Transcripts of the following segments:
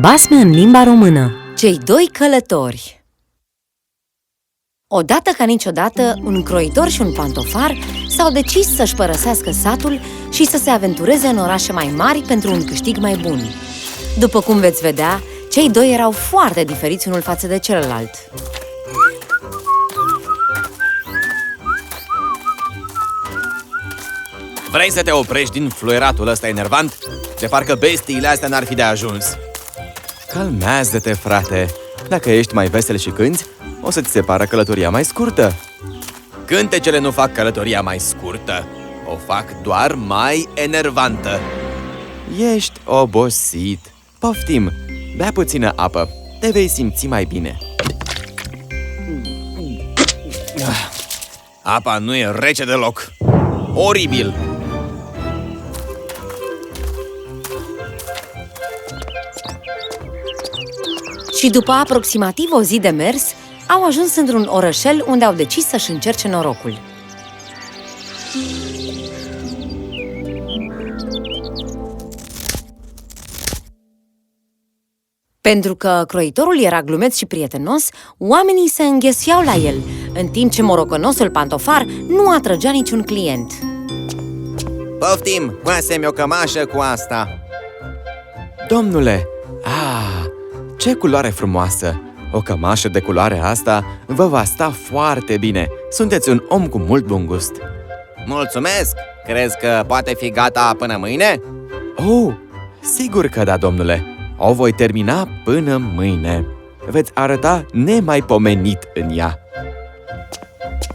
Basme în limba română Cei doi călători Odată ca niciodată, un croitor și un pantofar s-au decis să-și părăsească satul și să se aventureze în orașe mai mari pentru un câștig mai bun. După cum veți vedea, cei doi erau foarte diferiți unul față de celălalt. Vrei să te oprești din fluieratul ăsta enervant? De parcă bestiile astea n-ar fi de ajuns. Calmează-te, frate! Dacă ești mai vesel și cânti, o să ți se pară călătoria mai scurtă. Cântecele nu fac călătoria mai scurtă, o fac doar mai enervantă. Ești obosit. Poftim, bea puțină apă, te vei simți mai bine. Ah, Apa nu e rece deloc. Oribil! Și după aproximativ o zi de mers, au ajuns într-un orășel unde au decis să-și încerce norocul. Pentru că croitorul era glumeț și prietenos, oamenii se înghesuiau la el, în timp ce morocănosul pantofar nu atrăgea niciun client. Poftim, coase-mi o cămașă cu asta! Domnule, ah, ce culoare frumoasă! O cămașă de culoare asta vă va sta foarte bine. Sunteți un om cu mult bun gust. Mulțumesc! Crezi că poate fi gata până mâine? Oh, sigur că da, domnule. O voi termina până mâine. Veți arăta nemaipomenit în ea.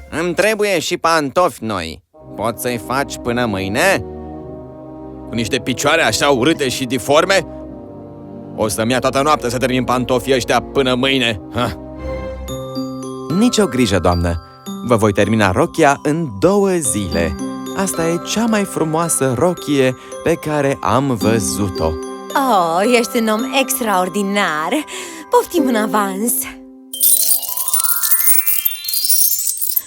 Îmi trebuie și pantofi noi. Poți să-i faci până mâine? Cu niște picioare așa urâte și diforme? O să-mi ia toată noaptea să termin pantofii ăștia până mâine. Ha. Nici o grijă, doamnă. Vă voi termina rochia în două zile. Asta e cea mai frumoasă rochie pe care am văzut-o. Oh, ești un om extraordinar! Poftim în avans!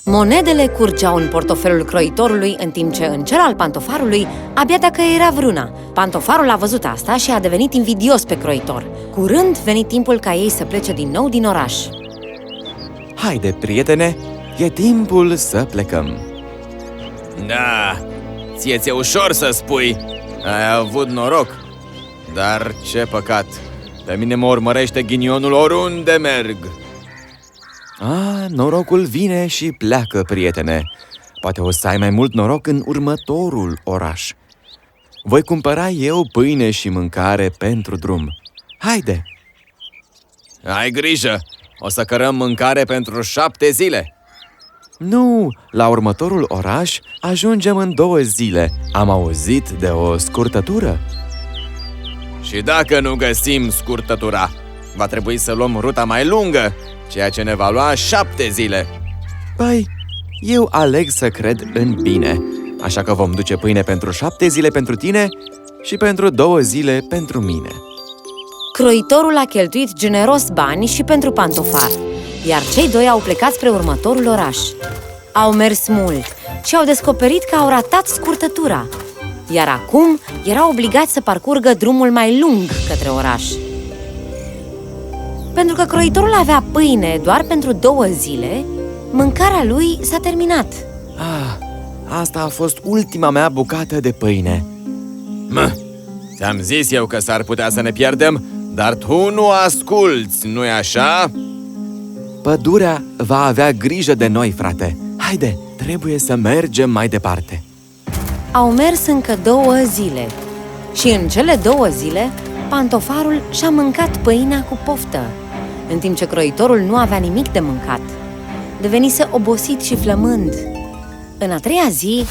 Monedele curgeau în portofelul croitorului, în timp ce în cel al pantofarului abia dacă era vruna. Pantofarul a văzut asta și a devenit invidios pe croitor. Curând veni timpul ca ei să plece din nou din oraș. Haide, prietene, e timpul să plecăm. Da, ție ți-e ușor să spui. Ai avut noroc. Dar ce păcat! Pe mine mă urmărește ghinionul oriunde merg. A, norocul vine și pleacă, prietene. Poate o să ai mai mult noroc în următorul oraș. Voi cumpăra eu pâine și mâncare pentru drum. Haide! Ai grijă! O să cărăm mâncare pentru șapte zile. Nu, la următorul oraș ajungem în două zile. Am auzit de o scurtătură. Și dacă nu găsim scurtătura, va trebui să luăm ruta mai lungă, ceea ce ne va lua șapte zile. Păi, eu aleg să cred în bine, așa că vom duce pâine pentru șapte zile pentru tine și pentru două zile pentru mine. Croitorul a cheltuit generos bani și pentru pantofar, iar cei doi au plecat spre următorul oraș. Au mers mult și au descoperit că au ratat scurtătura, iar acum erau obligați să parcurgă drumul mai lung către oraș. Pentru că croitorul avea pâine doar pentru două zile, mâncarea lui s-a terminat. Ah, asta a fost ultima mea bucată de pâine. Mă, ți-am zis eu că s-ar putea să ne pierdem, dar tu nu asculți, nu-i așa? Pădurea va avea grijă de noi, frate. Haide, trebuie să mergem mai departe. Au mers încă două zile și în cele două zile, pantofarul și-a mâncat pâinea cu poftă, în timp ce croitorul nu avea nimic de mâncat. Devenise obosit și flămând. În a treia zi,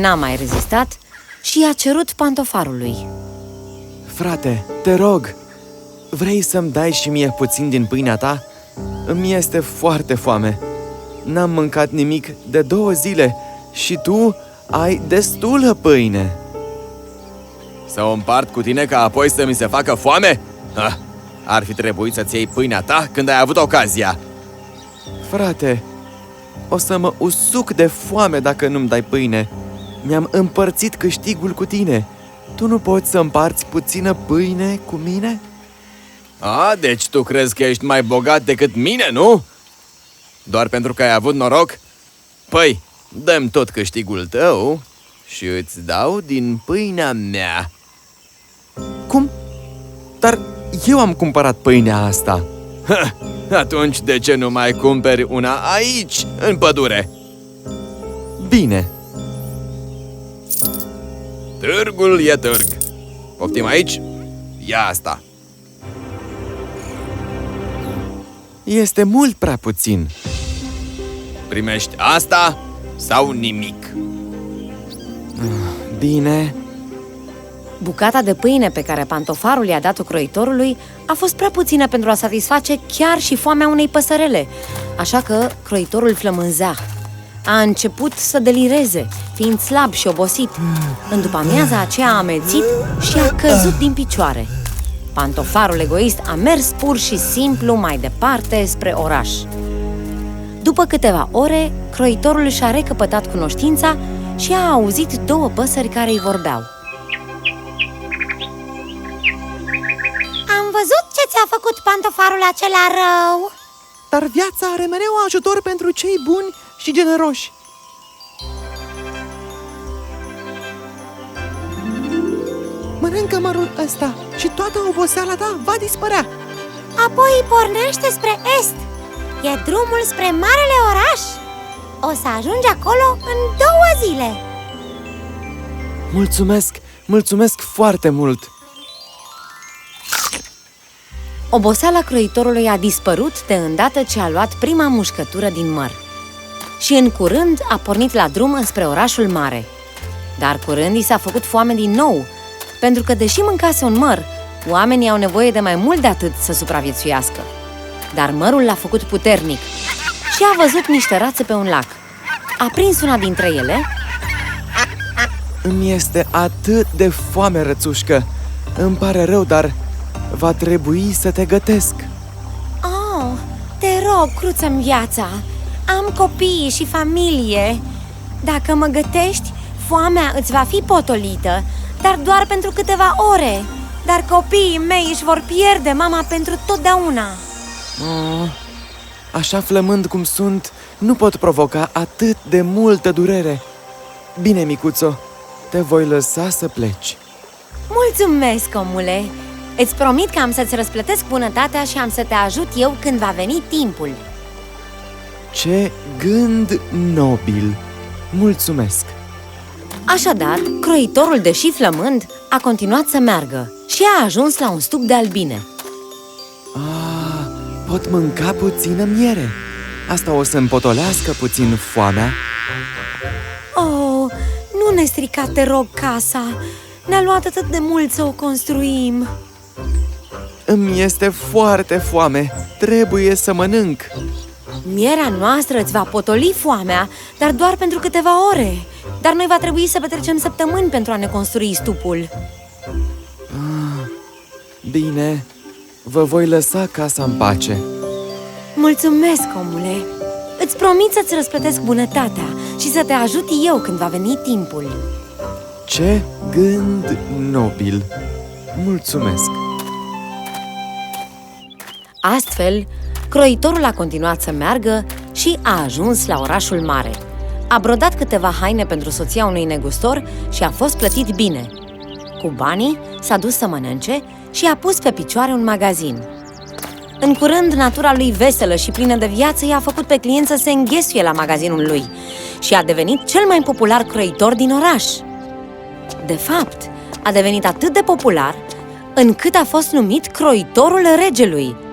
n-a mai rezistat și i-a cerut pantofarului. Frate, te rog, vrei să-mi dai și mie puțin din pâinea ta? Îmi este foarte foame. N-am mâncat nimic de două zile și tu ai destulă pâine. Să o împart cu tine ca apoi să mi se facă foame? Ha, ar fi trebuit să-ți iei pâinea ta când ai avut ocazia. Frate, o să mă usuc de foame dacă nu-mi dai pâine. Mi-am împărțit câștigul cu tine. Tu nu poți să împarți puțină pâine cu mine? A, deci tu crezi că ești mai bogat decât mine, nu? Doar pentru că ai avut noroc? Păi, dăm tot câștigul tău și îți dau din pâinea mea. Cum? Dar eu am cumpărat pâinea asta. Ha, atunci de ce nu mai cumperi una aici, în pădure? Bine. Târgul e târg. Poftim aici? Ia asta. Este mult prea puțin. Primești asta sau nimic? Bine. Bucata de pâine pe care pantofarul i-a dat-o croitorului a fost prea puțină pentru a satisface chiar și foamea unei păsărele, așa că croitorul flămânzea. A început să delireze, fiind slab și obosit. În după amiaza aceea a amețit și a căzut din picioare. Pantofarul egoist a mers pur și simplu mai departe spre oraș. După câteva ore, croitorul și-a recăpătat cunoștința și a auzit două păsări care îi vorbeau. Ți-a făcut pantofarul acela rău Dar viața are mereu ajutor pentru cei buni și generoși. Mănâncă mărul ăsta și toată oboseala ta va dispărea. Apoi pornește spre est E drumul spre marele oraș O să ajungi acolo în două zile Mulțumesc, mulțumesc foarte mult! Oboseala croitorului a dispărut de îndată ce a luat prima mușcătură din măr. Și în curând a pornit la drum înspre orașul mare. Dar curând i s-a făcut foame din nou, pentru că, deși mâncase un măr, oamenii au nevoie de mai mult de atât să supraviețuiască. Dar mărul l-a făcut puternic și a văzut niște rațe pe un lac. A prins una dintre ele Îmi este atât de foame, rățușcă. Îmi pare rău, dar va trebui să te gătesc. Oh, te rog, cruță-mi viața Am copii și familie Dacă mă gătești, foamea îți va fi potolită Dar doar pentru câteva ore Dar copiii mei își vor pierde mama pentru totdeauna Oh, așa flămând cum sunt, nu pot provoca atât de multă durere. Bine, micuțo, te voi lăsa să pleci. Mulțumesc, omule! Îți promit că am să-ți răsplătesc bunătatea și am să te ajut eu când va veni timpul. Ce gând nobil! Mulțumesc! Așadar, croitorul, deși flămând, a continuat să meargă și a ajuns la un stup de albine. Ah, pot mânca puțină miere. Asta o să împotolească puțin foamea. Oh, nu ne strica, te rog, casa! Ne-a luat atât de mult să o construim! Îmi este foarte foame. Trebuie să mănânc. Mierea noastră îți va potoli foamea, dar doar pentru câteva ore. Dar noi va trebui să petrecem săptămâni pentru a ne construi stupul. Bine, vă voi lăsa casa în pace. Mulțumesc, omule! Îți promit să-ți răsplătesc bunătatea și să te ajut eu când va veni timpul. Ce gând nobil! Mulțumesc! Astfel, croitorul a continuat să meargă și a ajuns la orașul mare. A brodat câteva haine pentru soția unui negustor și a fost plătit bine. Cu banii, s-a dus să mănânce și a pus pe picioare un magazin. În curând, natura lui veselă și plină de viață i-a făcut pe client să se înghesuie la magazinul lui și a devenit cel mai popular croitor din oraș. De fapt, a devenit atât de popular încât a fost numit croitorul regelui.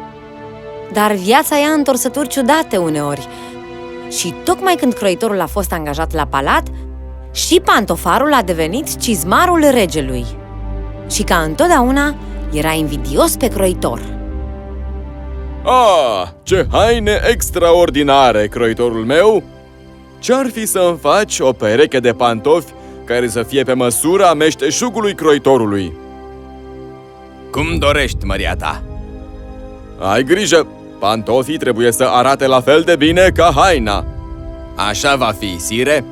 Dar viața ia întorsături ciudate uneori și tocmai când croitorul a fost angajat la palat, și pantofarul a devenit cizmarul regelui. Și ca întotdeauna, era invidios pe croitor. Ah, ce haine extraordinare, croitorul meu! Ce-ar fi să-mi faci o pereche de pantofi care să fie pe măsura meșteșugului croitorului? Cum dorești, măria ta? Ai grijă, pantofii trebuie să arate la fel de bine ca haina. Așa va fi, sire?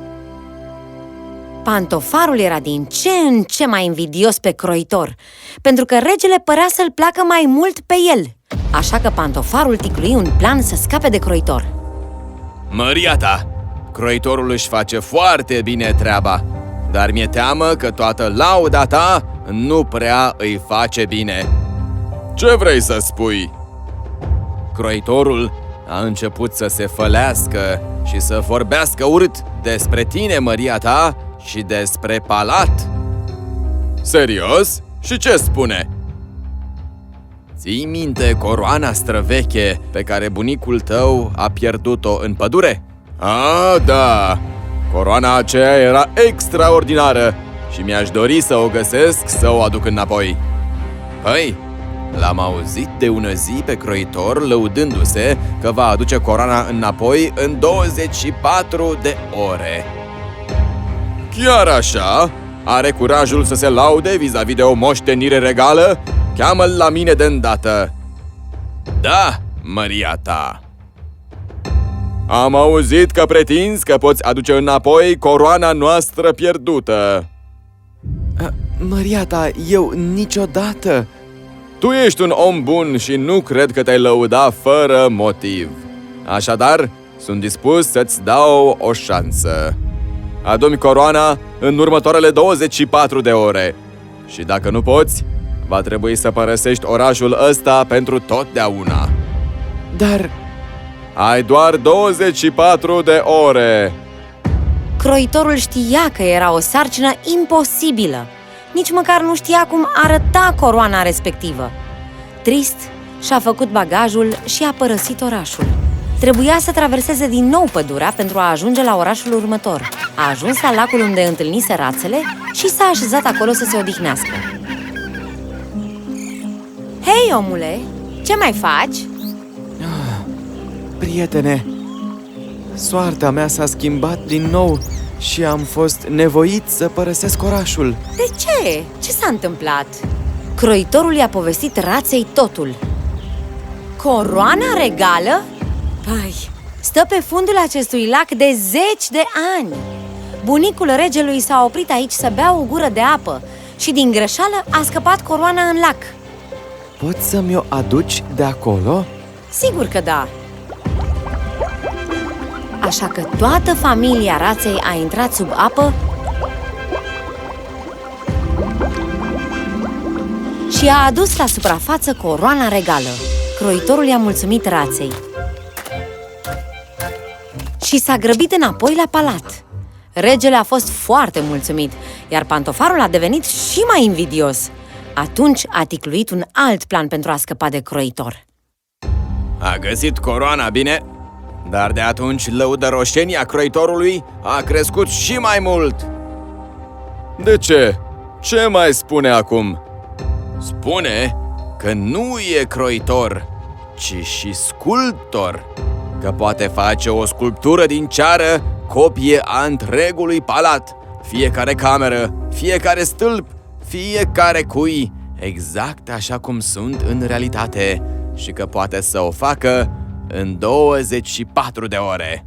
Pantofarul era din ce în ce mai invidios pe croitor, pentru că regele părea să-l placă mai mult pe el. Așa că Pantofarul ticlui un plan să scape de croitor. Măria ta, croitorul își face foarte bine treaba, dar mi-e teamă că toată lauda ta nu prea îi face bine. Ce vrei să spui? Croitorul a început să se fălească și să vorbească urât despre tine, Măria ta, și despre palat. Serios? Și ce spune? Ții minte coroana străveche pe care bunicul tău a pierdut-o în pădure? Ah, da! Coroana aceea era extraordinară și mi-aș dori să o găsesc să o aduc înapoi. Păi, l-am auzit de ună zi pe croitor lăudându-se că va aduce coroana înapoi în 24 de ore. Chiar așa? Are curajul să se laude vis-a-vis de o moștenire regală? Cheamă-l la mine de îndată! Da, Maria ta! Am auzit că pretinzi că poți aduce înapoi coroana noastră pierdută. Măria ta, eu niciodată... Tu ești un om bun și nu cred că te-ai lăuda fără motiv. Așadar, sunt dispus să-ți dau o șansă. Adumi coroana în următoarele 24 de ore. Și dacă nu poți, va trebui să părăsești orașul ăsta pentru totdeauna. Dar Ai doar 24 de ore. Croitorul știa că era o sarcină imposibilă. Nici măcar nu știa cum arăta coroana respectivă. Trist, și-a făcut bagajul și a părăsit orașul. Trebuia să traverseze din nou pădurea pentru a ajunge la orașul următor. A ajuns la lacul unde întâlnise rațele și s-a așezat acolo să se odihnească. Hei, omule, ce mai faci? Prietene, soarta mea s-a schimbat din nou și am fost nevoit să părăsesc orașul. De ce? Ce s-a întâmplat? Croitorul i-a povestit raței totul. Coroana regală? Păi, stă pe fundul acestui lac de zeci de ani Bunicul regelui s-a oprit aici să bea o gură de apă Și din greșeală a scăpat coroana în lac Poți să mi-o aduci de acolo? Sigur că da Așa că toată familia raței a intrat sub apă și a adus la suprafață coroana regală. Croitorul i-a mulțumit raței și s-a grăbit înapoi la palat. Regele a fost foarte mulțumit, iar pantofarul a devenit și mai invidios. Atunci a ticluit un alt plan pentru a scăpa de croitor. A găsit coroana, bine? Dar de atunci lăudăroșenia croitorului a crescut și mai mult. De ce? Ce mai spune acum? Spune că nu e croitor, ci și sculptor. Că poate face o sculptură din ceară copie a întregului palat, fiecare cameră, fiecare stâlp, fiecare cui, exact așa cum sunt în realitate și că poate să o facă în 24 de ore.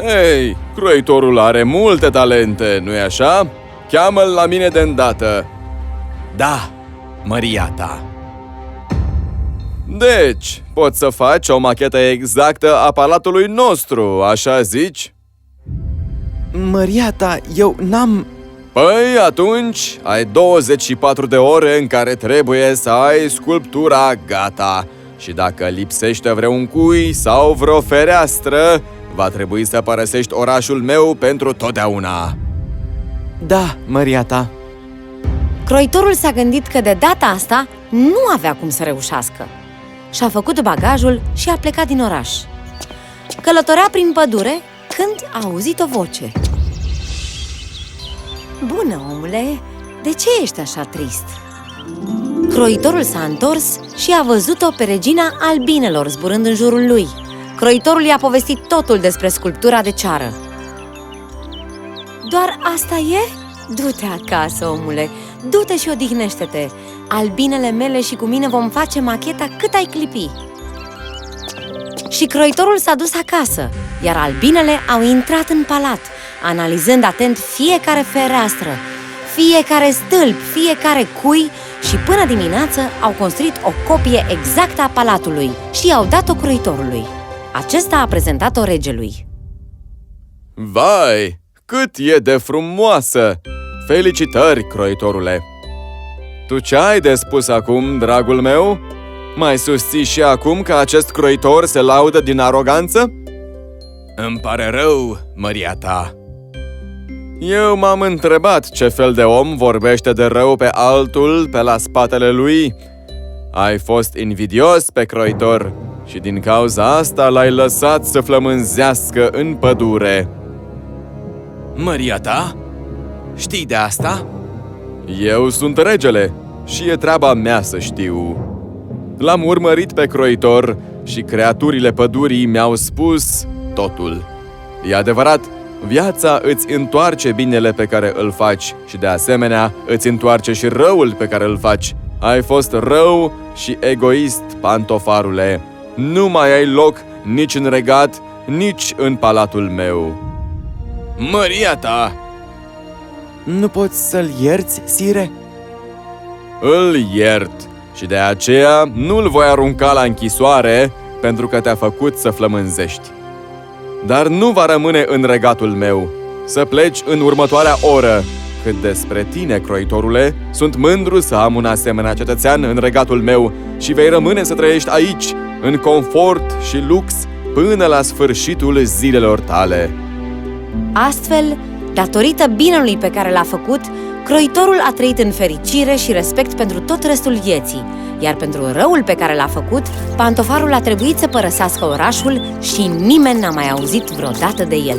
Ei, croitorul are multe talente, nu-i așa? Cheamă-l la mine de îndată. Da, Maria ta. Deci, poți să faci o machetă exactă a palatului nostru, așa zici? Măria ta, eu n-am... Păi atunci ai 24 de ore în care trebuie să ai sculptura gata și dacă lipsește vreun cui sau vreo fereastră, va trebui să părăsești orașul meu pentru totdeauna. Da, Măria ta. Croitorul s-a gândit că de data asta nu avea cum să reușească. Și-a făcut bagajul și a plecat din oraș. Călătorea prin pădure când a auzit o voce. Bună, omule! De ce ești așa trist? Croitorul s-a întors și a văzut-o pe regina albinelor zburând în jurul lui. Croitorul i-a povestit totul despre sculptura de ceară. Doar asta e? Du-te acasă, omule, du-te și odihnește-te Albinele mele și cu mine vom face macheta cât ai clipi Și croitorul s-a dus acasă, iar albinele au intrat în palat analizând atent fiecare fereastră, fiecare stâlp, fiecare cui și până dimineață au construit o copie exactă a palatului și i-au dat-o croitorului. Acesta a prezentat-o regelui. Vai, cât e de frumoasă! Felicitări, croitorule! Tu ce ai de spus acum, dragul meu? Mai susții și acum că acest croitor se laudă din aroganță? Îmi pare rău, măria ta. Eu m-am întrebat ce fel de om vorbește de rău pe altul pe la spatele lui. Ai fost invidios pe croitor și din cauza asta l-ai lăsat să flămânzească în pădure. Măria ta? Știi de asta? Eu sunt regele și e treaba mea să știu. L-am urmărit pe croitor și creaturile pădurii mi-au spus totul. E adevărat, viața îți întoarce binele pe care îl faci și de asemenea îți întoarce și răul pe care îl faci. Ai fost rău și egoist, pantofarule. Nu mai ai loc nici în regat, nici în palatul meu. Măria ta! Nu poți să-l ierți, sire? Îl iert și de aceea nu-l voi arunca la închisoare pentru că te-a făcut să flămânzești. Dar nu va rămâne în regatul meu. Să pleci în următoarea oră. Cât despre tine, croitorule, sunt mândru să am un asemenea cetățean în regatul meu și vei rămâne să trăiești aici, în confort și lux, până la sfârșitul zilelor tale. Astfel, datorită binelui pe care l-a făcut, croitorul a trăit în fericire și respect pentru tot restul vieții, iar pentru răul pe care l-a făcut, pantofarul a trebuit să părăsească orașul și nimeni n-a mai auzit vreodată de el.